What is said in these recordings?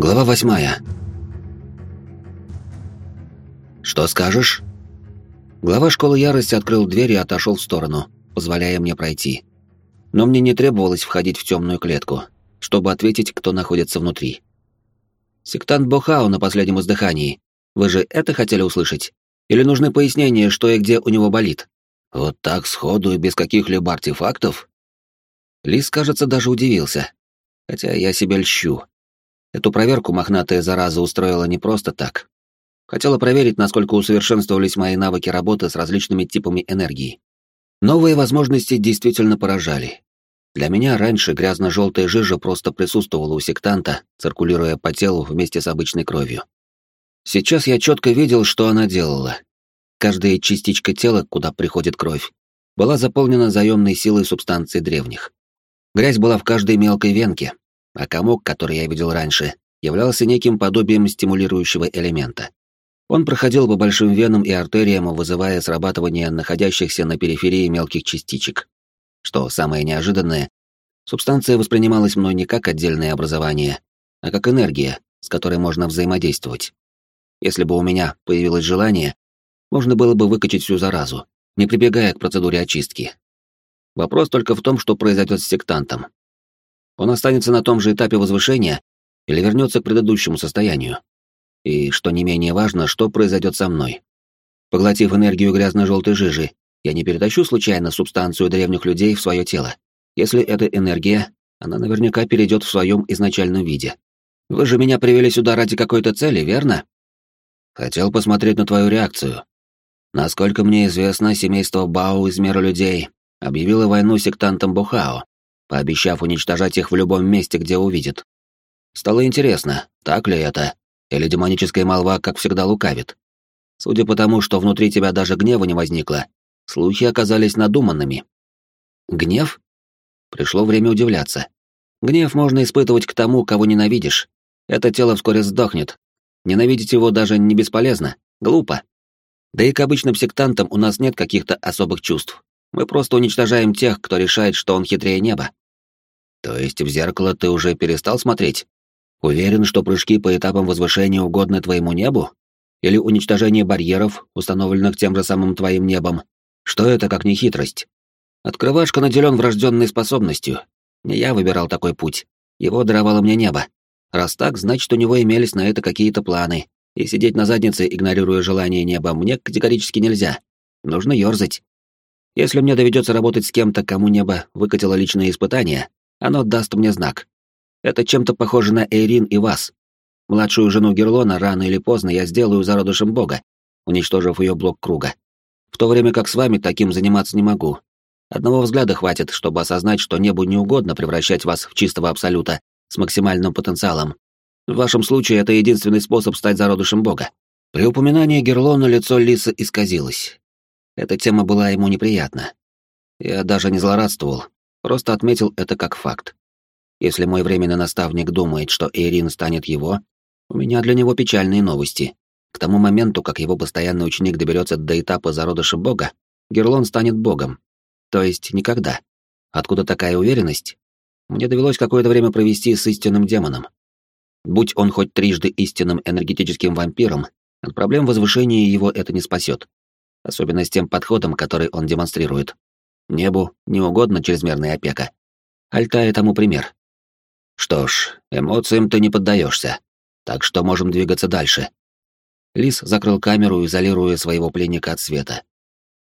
Глава восьмая. «Что скажешь?» Глава школы ярости открыл дверь и отошел в сторону, позволяя мне пройти. Но мне не требовалось входить в темную клетку, чтобы ответить, кто находится внутри. «Сектант Бохао на последнем издыхании. Вы же это хотели услышать? Или нужны пояснения, что и где у него болит?» «Вот так сходу и без каких-либо артефактов?» Лис, кажется, даже удивился. Хотя я себя льщу. Эту проверку мохнатая зараза устроила не просто так. Хотела проверить, насколько усовершенствовались мои навыки работы с различными типами энергии. Новые возможности действительно поражали. Для меня раньше грязно-желтая жижа просто присутствовала у сектанта, циркулируя по телу вместе с обычной кровью. Сейчас я четко видел, что она делала. Каждая частичка тела, куда приходит кровь, была заполнена заемной силой субстанции древних. Грязь была в каждой мелкой венке, а комок, который я видел раньше, являлся неким подобием стимулирующего элемента. Он проходил по большим венам и артериям, вызывая срабатывание находящихся на периферии мелких частичек. Что самое неожиданное, субстанция воспринималась мной не как отдельное образование, а как энергия, с которой можно взаимодействовать. Если бы у меня появилось желание, можно было бы выкачать всю заразу, не прибегая к процедуре очистки. Вопрос только в том, что произойдет с сектантом. Он останется на том же этапе возвышения или вернется к предыдущему состоянию. И, что не менее важно, что произойдет со мной. Поглотив энергию грязно-желтой жижи, я не перетащу случайно субстанцию древних людей в свое тело. Если это энергия, она наверняка перейдет в своем изначальном виде. Вы же меня привели сюда ради какой-то цели, верно? Хотел посмотреть на твою реакцию. Насколько мне известно, семейство Бао из мира людей объявило войну сектантам Бухао пообещав уничтожать их в любом месте, где увидит. Стало интересно, так ли это, или демоническая молва, как всегда, лукавит. Судя по тому, что внутри тебя даже гнева не возникло, слухи оказались надуманными. Гнев? Пришло время удивляться. Гнев можно испытывать к тому, кого ненавидишь. Это тело вскоре сдохнет. Ненавидеть его даже не бесполезно, глупо. Да и к обычным сектантам у нас нет каких-то особых чувств. Мы просто уничтожаем тех, кто решает, что он хитрее неба. То есть в зеркало ты уже перестал смотреть? Уверен, что прыжки по этапам возвышения угодны твоему небу? Или уничтожение барьеров, установленных тем же самым твоим небом? Что это, как не хитрость? Открывашка наделен врожденной способностью. Не я выбирал такой путь. Его даровало мне небо. Раз так, значит, у него имелись на это какие-то планы. И сидеть на заднице, игнорируя желание неба, мне категорически нельзя. Нужно ёрзать. Если мне доведется работать с кем-то, кому небо выкатило личные испытания, оно даст мне знак. Это чем-то похоже на Эйрин и вас. Младшую жену Герлона рано или поздно я сделаю зародышем бога, уничтожив ее блок круга. В то время как с вами таким заниматься не могу. Одного взгляда хватит, чтобы осознать, что небу не угодно превращать вас в чистого абсолюта с максимальным потенциалом. В вашем случае это единственный способ стать зародышем бога. При упоминании Герлона лицо Лиса исказилось. Эта тема была ему неприятна. Я даже не злорадствовал, Просто отметил это как факт. Если мой временный наставник думает, что Эйрин станет его, у меня для него печальные новости. К тому моменту, как его постоянный ученик доберется до этапа зародыша бога, Герлон станет богом. То есть никогда. Откуда такая уверенность? Мне довелось какое-то время провести с истинным демоном. Будь он хоть трижды истинным энергетическим вампиром, от проблем возвышения его это не спасет. Особенно с тем подходом, который он демонстрирует. Небу не угодно чрезмерная опека. Альтая тому пример. Что ж, эмоциям ты не поддаешься, так что можем двигаться дальше. Лис закрыл камеру, изолируя своего пленника от света.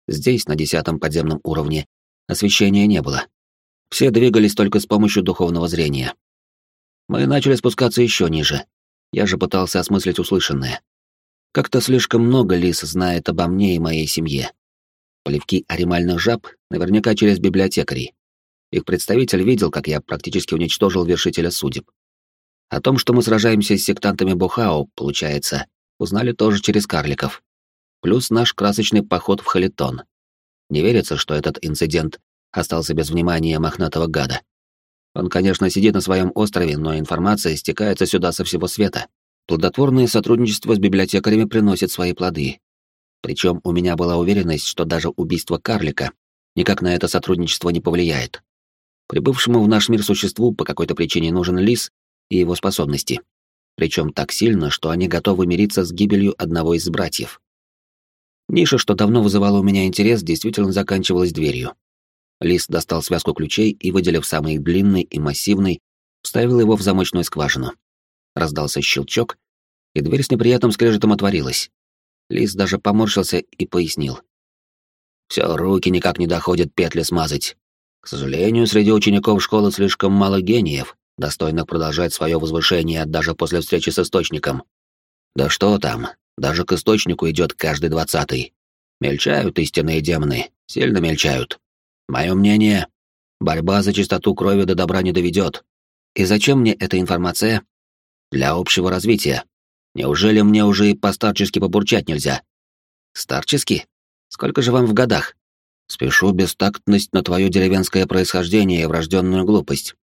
Здесь, на десятом подземном уровне, освещения не было. Все двигались только с помощью духовного зрения. Мы начали спускаться еще ниже. Я же пытался осмыслить услышанное. Как-то слишком много Лис знает обо мне и моей семье. Поливки аримальных жаб наверняка через библиотекарей. Их представитель видел, как я практически уничтожил вершителя судеб. О том, что мы сражаемся с сектантами Бухао, получается, узнали тоже через карликов. Плюс наш красочный поход в Халитон. Не верится, что этот инцидент остался без внимания мохнатого гада. Он, конечно, сидит на своем острове, но информация стекается сюда со всего света. Плодотворное сотрудничество с библиотекарями приносит свои плоды, причем у меня была уверенность, что даже убийство карлика никак на это сотрудничество не повлияет. Прибывшему в наш мир существу по какой-то причине нужен лис и его способности. причем так сильно, что они готовы мириться с гибелью одного из братьев. Ниша, что давно вызывала у меня интерес, действительно заканчивалась дверью. Лис достал связку ключей и, выделив самый длинный и массивный, вставил его в замочную скважину. Раздался щелчок, и дверь с неприятным скрежетом отворилась. Лис даже поморщился и пояснил. «Все, руки никак не доходят петли смазать. К сожалению, среди учеников школы слишком мало гениев, достойных продолжать свое возвышение даже после встречи с Источником. Да что там, даже к Источнику идет каждый двадцатый. Мельчают истинные демоны, сильно мельчают. Мое мнение, борьба за чистоту крови до добра не доведет. И зачем мне эта информация? Для общего развития. Неужели мне уже и постарчески побурчать нельзя? Старчески? Сколько же вам в годах? Спешу бестактность на твое деревенское происхождение и врожденную глупость.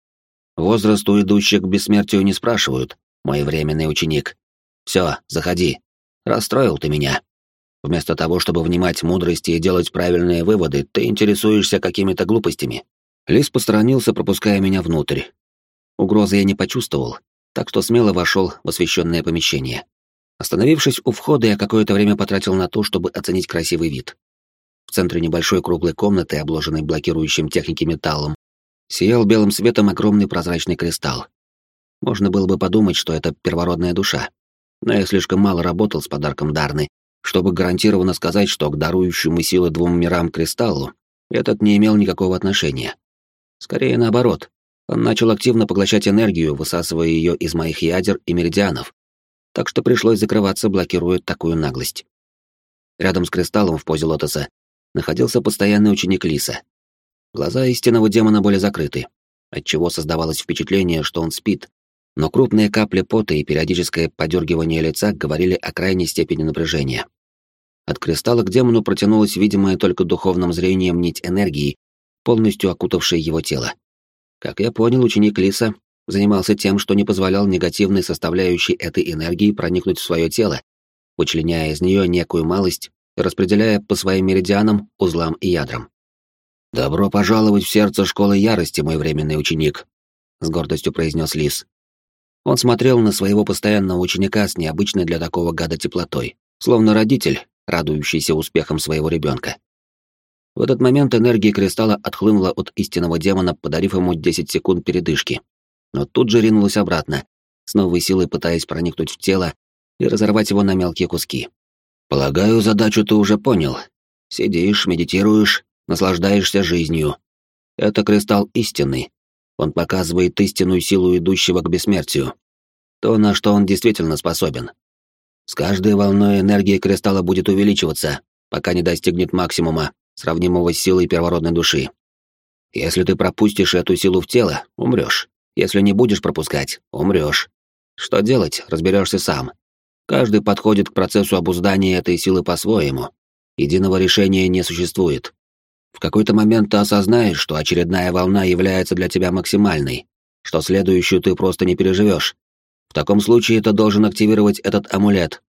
Возраст у идущих к бессмертию не спрашивают, мой временный ученик. Все, заходи. Расстроил ты меня. Вместо того, чтобы внимать мудрости и делать правильные выводы, ты интересуешься какими-то глупостями. Лис посторонился, пропуская меня внутрь. Угрозы я не почувствовал, так что смело вошел в освещенное помещение. Остановившись у входа, я какое-то время потратил на то, чтобы оценить красивый вид. В центре небольшой круглой комнаты, обложенной блокирующим техники металлом, сиял белым светом огромный прозрачный кристалл. Можно было бы подумать, что это первородная душа. Но я слишком мало работал с подарком Дарны, чтобы гарантированно сказать, что к дарующему силы двум мирам кристаллу этот не имел никакого отношения. Скорее наоборот, он начал активно поглощать энергию, высасывая ее из моих ядер и меридианов, так что пришлось закрываться, блокируя такую наглость. Рядом с кристаллом в позе лотоса находился постоянный ученик Лиса. Глаза истинного демона были закрыты, отчего создавалось впечатление, что он спит, но крупные капли пота и периодическое подергивание лица говорили о крайней степени напряжения. От кристалла к демону протянулась видимая только духовным зрением нить энергии, полностью окутавшая его тело. Как я понял, ученик Лиса занимался тем, что не позволял негативной составляющей этой энергии проникнуть в свое тело, вычленяя из нее некую малость и распределяя по своим меридианам, узлам и ядрам. «Добро пожаловать в сердце школы ярости, мой временный ученик», — с гордостью произнес Лис. Он смотрел на своего постоянного ученика с необычной для такого гада теплотой, словно родитель, радующийся успехам своего ребенка. В этот момент энергия кристалла отхлынула от истинного демона, подарив ему 10 секунд передышки. Но тут же ринулась обратно, с новой силой пытаясь проникнуть в тело и разорвать его на мелкие куски. «Полагаю, задачу ты уже понял. Сидишь, медитируешь, наслаждаешься жизнью. Это кристалл истинный, он показывает истинную силу идущего к бессмертию. То, на что он действительно способен. С каждой волной энергия кристалла будет увеличиваться, пока не достигнет максимума, сравнимого с силой первородной души. Если ты пропустишь эту силу в тело, умрешь. Если не будешь пропускать, умрешь. Что делать, разберешься сам. Каждый подходит к процессу обуздания этой силы по-своему. Единого решения не существует. В какой-то момент ты осознаешь, что очередная волна является для тебя максимальной, что следующую ты просто не переживешь. В таком случае ты должен активировать этот амулет.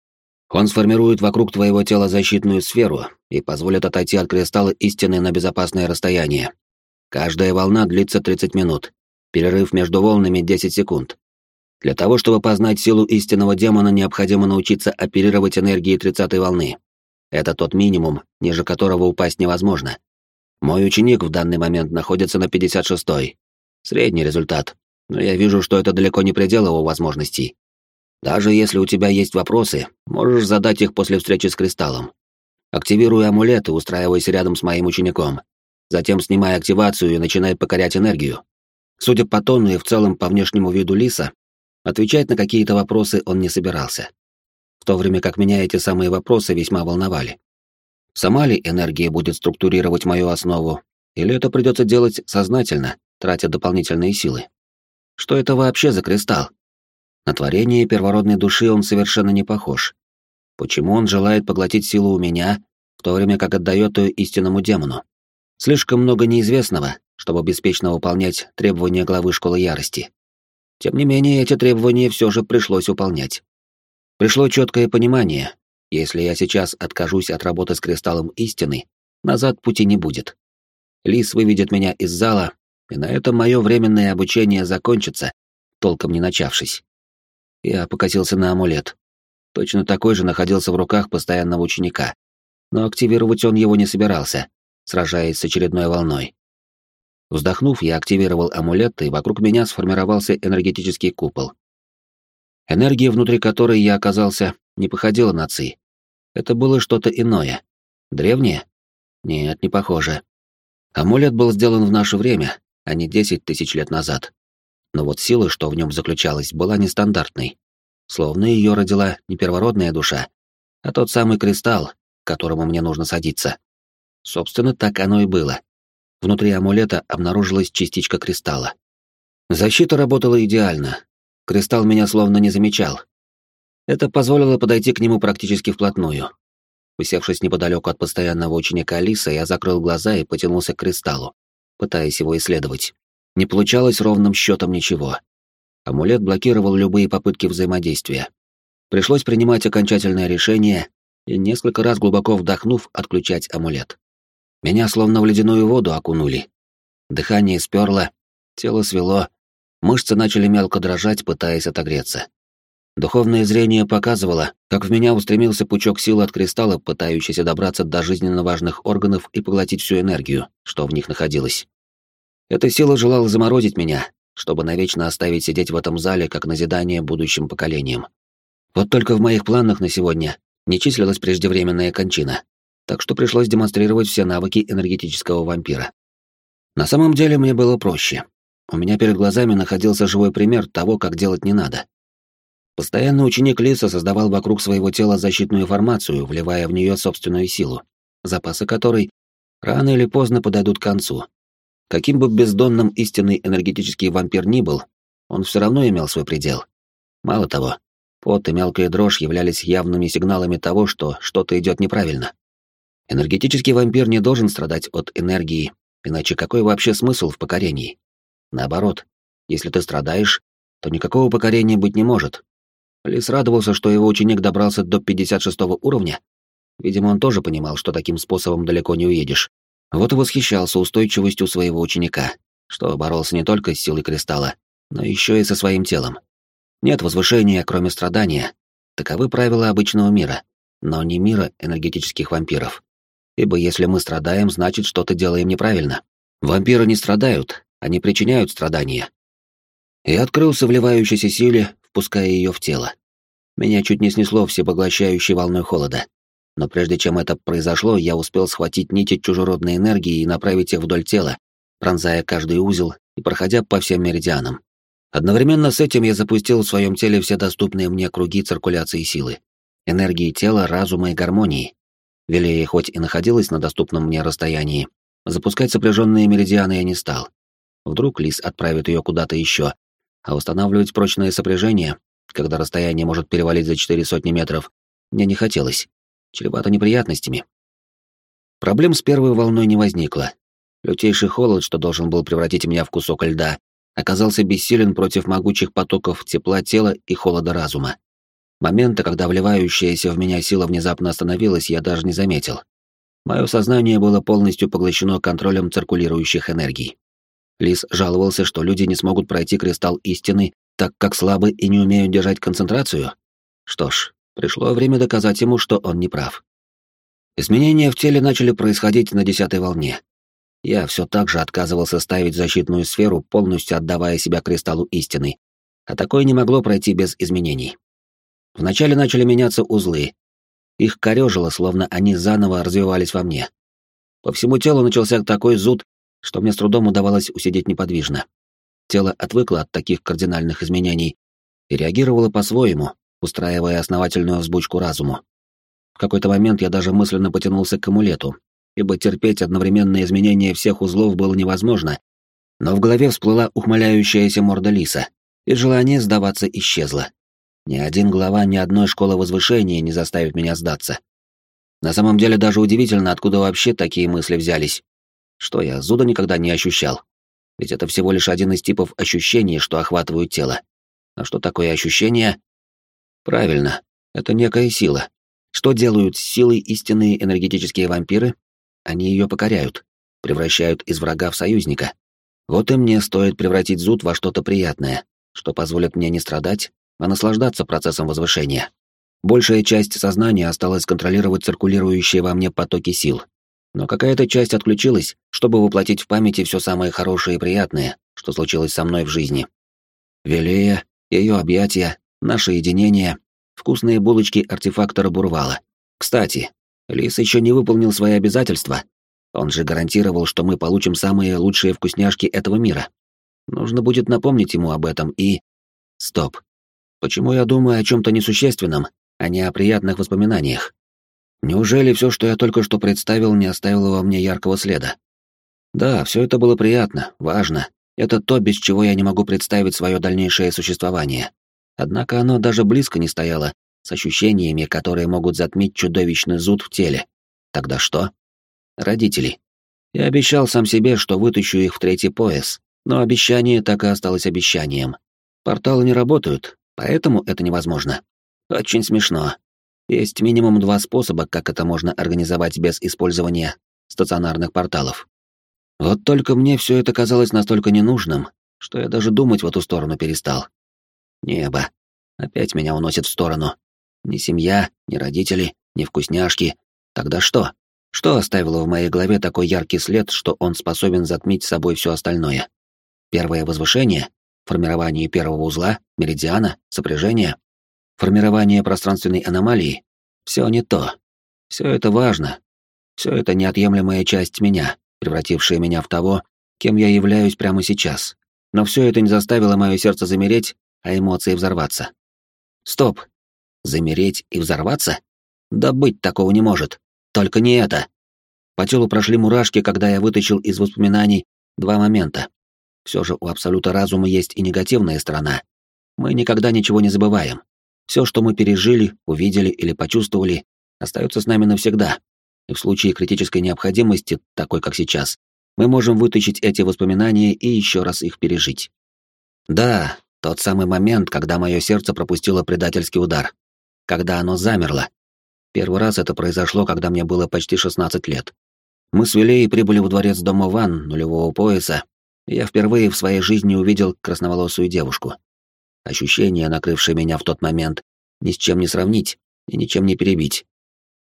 Он сформирует вокруг твоего тела защитную сферу и позволит отойти от кристалла истины на безопасное расстояние. Каждая волна длится 30 минут. Перерыв между волнами 10 секунд. Для того, чтобы познать силу истинного демона, необходимо научиться оперировать энергией 30 волны. Это тот минимум, ниже которого упасть невозможно. Мой ученик в данный момент находится на 56-й. Средний результат, но я вижу, что это далеко не предел его возможностей. Даже если у тебя есть вопросы, можешь задать их после встречи с кристаллом. Активируй амулет и устраивайся рядом с моим учеником. Затем снимай активацию и начинай покорять энергию. Судя по тону и в целом по внешнему виду Лиса, отвечать на какие-то вопросы он не собирался. В то время как меня эти самые вопросы весьма волновали. Сама ли энергия будет структурировать мою основу, или это придется делать сознательно, тратя дополнительные силы? Что это вообще за кристалл? На творение первородной души он совершенно не похож. Почему он желает поглотить силу у меня, в то время как отдает ее истинному демону? Слишком много неизвестного, чтобы беспечно выполнять требования главы школы ярости. Тем не менее, эти требования все же пришлось выполнять. Пришло четкое понимание, если я сейчас откажусь от работы с кристаллом истины, назад пути не будет. Лис выведет меня из зала, и на этом мое временное обучение закончится, толком не начавшись. Я покосился на амулет. Точно такой же находился в руках постоянного ученика. Но активировать он его не собирался, сражаясь с очередной волной. Вздохнув, я активировал амулет, и вокруг меня сформировался энергетический купол. Энергия, внутри которой я оказался, не походила на ци. Это было что-то иное. Древнее? Нет, не похоже. Амулет был сделан в наше время, а не десять тысяч лет назад. Но вот сила, что в нем заключалась, была нестандартной. Словно ее родила не первородная душа, а тот самый кристалл, к которому мне нужно садиться. Собственно, так оно и было. Внутри амулета обнаружилась частичка кристалла. Защита работала идеально. Кристалл меня словно не замечал. Это позволило подойти к нему практически вплотную. Усевшись неподалеку от постоянного ученика Алиса, я закрыл глаза и потянулся к кристаллу, пытаясь его исследовать. Не получалось ровным счетом ничего. Амулет блокировал любые попытки взаимодействия. Пришлось принимать окончательное решение и, несколько раз глубоко вдохнув, отключать амулет. Меня словно в ледяную воду окунули. Дыхание сперло, тело свело, мышцы начали мелко дрожать, пытаясь отогреться. Духовное зрение показывало, как в меня устремился пучок сил от кристалла, пытающийся добраться до жизненно важных органов и поглотить всю энергию, что в них находилось. Эта сила желала заморозить меня, чтобы навечно оставить сидеть в этом зале как назидание будущим поколениям. Вот только в моих планах на сегодня не числилась преждевременная кончина, так что пришлось демонстрировать все навыки энергетического вампира. На самом деле мне было проще. У меня перед глазами находился живой пример того, как делать не надо. Постоянный ученик Лиса создавал вокруг своего тела защитную формацию, вливая в нее собственную силу, запасы которой рано или поздно подойдут к концу. Каким бы бездонным истинный энергетический вампир ни был, он все равно имел свой предел. Мало того, пот и мелкая дрожь являлись явными сигналами того, что что-то идет неправильно. Энергетический вампир не должен страдать от энергии, иначе какой вообще смысл в покорении? Наоборот, если ты страдаешь, то никакого покорения быть не может, Лис радовался, что его ученик добрался до 56 уровня. Видимо, он тоже понимал, что таким способом далеко не уедешь. Вот и восхищался устойчивостью своего ученика, что боролся не только с силой кристалла, но еще и со своим телом. Нет возвышения, кроме страдания. Таковы правила обычного мира, но не мира энергетических вампиров. Ибо если мы страдаем, значит, что-то делаем неправильно. Вампиры не страдают, они причиняют страдания. И открылся вливающейся силе, впуская ее в тело. Меня чуть не снесло всепоглощающей волной холода. Но прежде чем это произошло, я успел схватить нити чужеродной энергии и направить их вдоль тела, пронзая каждый узел и проходя по всем меридианам. Одновременно с этим я запустил в своем теле все доступные мне круги циркуляции силы, энергии тела, разума и гармонии. Велея хоть и находилась на доступном мне расстоянии, запускать сопряженные меридианы я не стал. Вдруг Лис отправит ее куда-то еще, а устанавливать прочное сопряжение, когда расстояние может перевалить за четыре сотни метров, мне не хотелось. Чревато неприятностями. Проблем с первой волной не возникло. Лютейший холод, что должен был превратить меня в кусок льда, оказался бессилен против могучих потоков тепла тела и холода разума. Момента, когда вливающаяся в меня сила внезапно остановилась, я даже не заметил. Мое сознание было полностью поглощено контролем циркулирующих энергий. Лис жаловался, что люди не смогут пройти кристалл истины, так как слабы и не умеют держать концентрацию. Что ж, пришло время доказать ему, что он не прав. Изменения в теле начали происходить на десятой волне. Я все так же отказывался ставить защитную сферу, полностью отдавая себя кристаллу истины, а такое не могло пройти без изменений. Вначале начали меняться узлы. Их корежило, словно они заново развивались во мне. По всему телу начался такой зуд, что мне с трудом удавалось усидеть неподвижно. Тело отвыкло от таких кардинальных изменений и реагировало по-своему, устраивая основательную взбучку разуму. В какой-то момент я даже мысленно потянулся к амулету, ибо терпеть одновременные изменения всех узлов было невозможно, но в голове всплыла ухмыляющаяся морда лиса, и желание сдаваться исчезло. Ни один глава ни одной школы возвышения не заставит меня сдаться. На самом деле даже удивительно, откуда вообще такие мысли взялись. Что я, зуда никогда не ощущал. Ведь это всего лишь один из типов ощущений, что охватывают тело. А что такое ощущение? Правильно, это некая сила. Что делают с силой истинные энергетические вампиры? Они ее покоряют, превращают из врага в союзника. Вот и мне стоит превратить зуд во что-то приятное, что позволит мне не страдать, а наслаждаться процессом возвышения. Большая часть сознания осталась контролировать циркулирующие во мне потоки сил. Но какая-то часть отключилась, чтобы воплотить в памяти все самое хорошее и приятное, что случилось со мной в жизни. Велея, ее объятия, наше единение, вкусные булочки артефактора Бурвала. Кстати, Лис еще не выполнил свои обязательства. Он же гарантировал, что мы получим самые лучшие вкусняшки этого мира. Нужно будет напомнить ему об этом и... Стоп. Почему я думаю о чем-то несущественном, а не о приятных воспоминаниях. Неужели все, что я только что представил, не оставило во мне яркого следа? Да, все это было приятно, важно. Это то, без чего я не могу представить свое дальнейшее существование. Однако оно даже близко не стояло с ощущениями, которые могут затмить чудовищный зуд в теле. Тогда что? Родители. Я обещал сам себе, что вытащу их в третий пояс, но обещание так и осталось обещанием. Порталы не работают, поэтому это невозможно. Очень смешно. Есть минимум два способа, как это можно организовать без использования стационарных порталов. Вот только мне все это казалось настолько ненужным, что я даже думать в эту сторону перестал. Небо. Опять меня уносит в сторону. Ни семья, ни родители, ни вкусняшки. Тогда что? Что оставило в моей голове такой яркий след, что он способен затмить собой все остальное? Первое возвышение? Формирование первого узла, меридиана, сопряжение? формирование пространственной аномалии — все не то. Все это важно. Все это неотъемлемая часть меня, превратившая меня в того, кем я являюсь прямо сейчас. Но все это не заставило мое сердце замереть, а эмоции взорваться. Стоп. Замереть и взорваться? Да быть такого не может. Только не это. По телу прошли мурашки, когда я вытащил из воспоминаний два момента. Все же у абсолюта разума есть и негативная сторона. Мы никогда ничего не забываем. Все, что мы пережили, увидели или почувствовали, остается с нами навсегда. И в случае критической необходимости, такой как сейчас, мы можем вытащить эти воспоминания и еще раз их пережить. Да, тот самый момент, когда мое сердце пропустило предательский удар. Когда оно замерло. Первый раз это произошло, когда мне было почти 16 лет. Мы с Вилей прибыли в дворец дома Ван, нулевого пояса, я впервые в своей жизни увидел красноволосую девушку. Ощущение, накрывшее меня в тот момент, ни с чем не сравнить и ничем не перебить.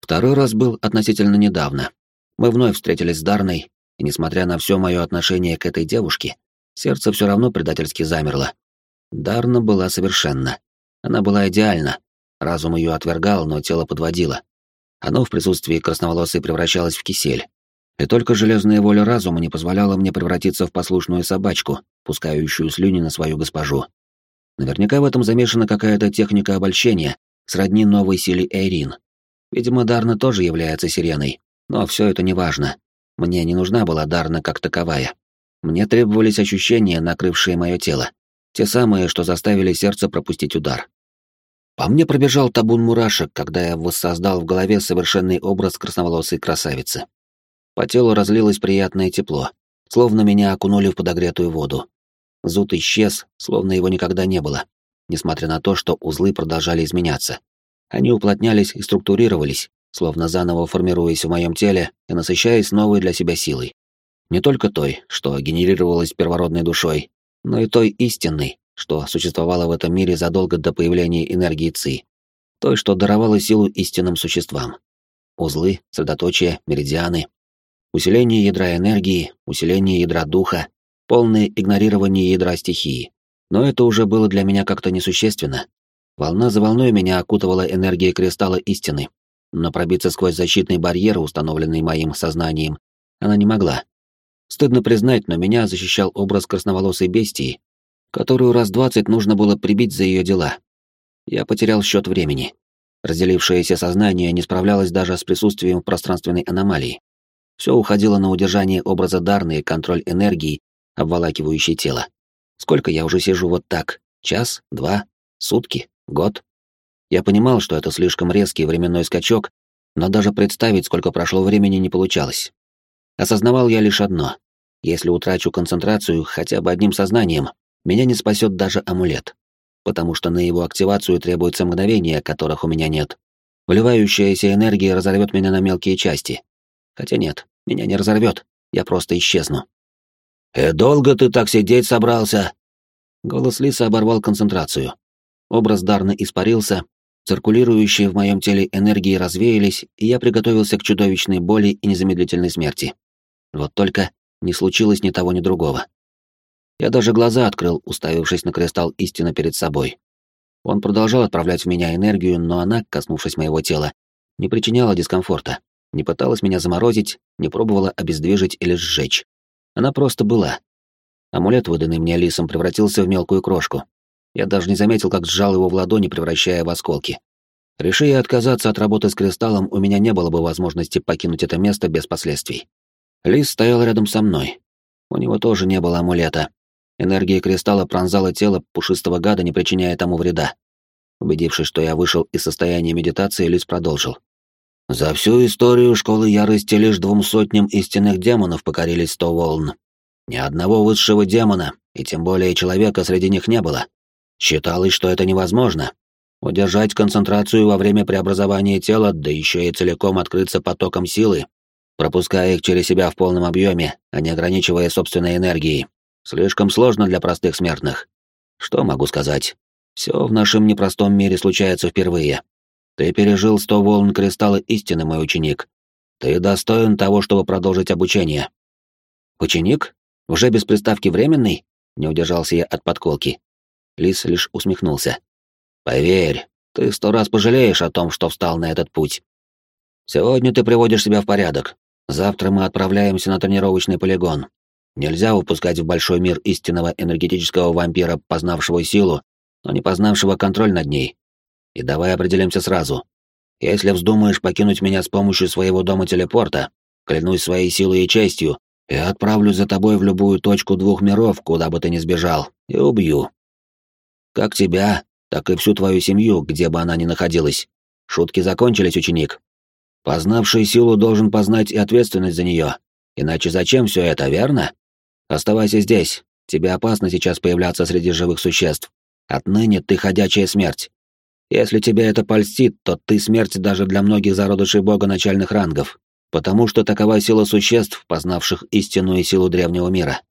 Второй раз был относительно недавно. Мы вновь встретились с Дарной, и несмотря на все мое отношение к этой девушке, сердце все равно предательски замерло. Дарна была совершенна. Она была идеальна. Разум ее отвергал, но тело подводило. Оно в присутствии красноволосой превращалось в кисель. И только железная воля разума не позволяла мне превратиться в послушную собачку, пускающую слюни на свою госпожу. Наверняка в этом замешана какая-то техника обольщения, сродни новой силе Эйрин. Видимо, Дарна тоже является сиреной, но все это не важно. Мне не нужна была Дарна как таковая. Мне требовались ощущения, накрывшие мое тело. Те самые, что заставили сердце пропустить удар. По мне пробежал табун мурашек, когда я воссоздал в голове совершенный образ красноволосой красавицы. По телу разлилось приятное тепло, словно меня окунули в подогретую воду. Зуд исчез, словно его никогда не было, несмотря на то, что узлы продолжали изменяться. Они уплотнялись и структурировались, словно заново формируясь в моем теле и насыщаясь новой для себя силой. Не только той, что генерировалась первородной душой, но и той истинной, что существовала в этом мире задолго до появления энергии ЦИ, той, что даровала силу истинным существам. Узлы, средоточия, меридианы, усиление ядра энергии, усиление ядра духа, полное игнорирование ядра стихии. Но это уже было для меня как-то несущественно. Волна за волной меня окутывала энергия кристалла истины, но пробиться сквозь защитный барьер, установленный моим сознанием, она не могла. Стыдно признать, но меня защищал образ красноволосой бестии, которую раз двадцать нужно было прибить за ее дела. Я потерял счет времени. Разделившееся сознание не справлялось даже с присутствием пространственной аномалии. Все уходило на удержание образа Дарны и контроль энергии, обволакивающей тело. Сколько я уже сижу вот так? Час? Два? Сутки? Год? Я понимал, что это слишком резкий временной скачок, но даже представить, сколько прошло времени, не получалось. Осознавал я лишь одно. Если утрачу концентрацию хотя бы одним сознанием, меня не спасет даже амулет. Потому что на его активацию требуется мгновение, которых у меня нет. Вливающаяся энергия разорвет меня на мелкие части. Хотя нет, меня не разорвет, я просто исчезну. «И долго ты так сидеть собрался?» Голос Лиса оборвал концентрацию. Образ Дарна испарился, циркулирующие в моем теле энергии развеялись, и я приготовился к чудовищной боли и незамедлительной смерти. Вот только не случилось ни того, ни другого. Я даже глаза открыл, уставившись на кристалл истины перед собой. Он продолжал отправлять в меня энергию, но она, коснувшись моего тела, не причиняла дискомфорта, не пыталась меня заморозить, не пробовала обездвижить или сжечь. Она просто была. Амулет, выданный мне лисом, превратился в мелкую крошку. Я даже не заметил, как сжал его в ладони, превращая в осколки. Реши я отказаться от работы с кристаллом, у меня не было бы возможности покинуть это место без последствий. Лис стоял рядом со мной. У него тоже не было амулета. Энергия кристалла пронзала тело пушистого гада, не причиняя тому вреда. Убедившись, что я вышел из состояния медитации, Лис продолжил. «За всю историю Школы Ярости лишь двум сотням истинных демонов покорились сто волн. Ни одного высшего демона, и тем более человека среди них не было. Считалось, что это невозможно. Удержать концентрацию во время преобразования тела, да еще и целиком открыться потоком силы, пропуская их через себя в полном объеме, а не ограничивая собственной энергией. Слишком сложно для простых смертных. Что могу сказать? Все в нашем непростом мире случается впервые. Ты пережил сто волн кристалла истины, мой ученик. Ты достоин того, чтобы продолжить обучение. Ученик? Уже без приставки временный? Не удержался я от подколки. Лис лишь усмехнулся. Поверь, ты сто раз пожалеешь о том, что встал на этот путь. Сегодня ты приводишь себя в порядок. Завтра мы отправляемся на тренировочный полигон. Нельзя упускать в большой мир истинного энергетического вампира, познавшего силу, но не познавшего контроль над ней. И давай определимся сразу. Если вздумаешь покинуть меня с помощью своего дома телепорта, клянусь своей силой и честью, я отправлюсь за тобой в любую точку двух миров, куда бы ты ни сбежал, и убью. Как тебя, так и всю твою семью, где бы она ни находилась. Шутки закончились, ученик. Познавший силу должен познать и ответственность за нее. Иначе зачем все это, верно? Оставайся здесь. Тебе опасно сейчас появляться среди живых существ. Отныне ты ходячая смерть. Если тебе это польстит, то ты смерть даже для многих зародышей бога начальных рангов, потому что такова сила существ, познавших истинную силу древнего мира.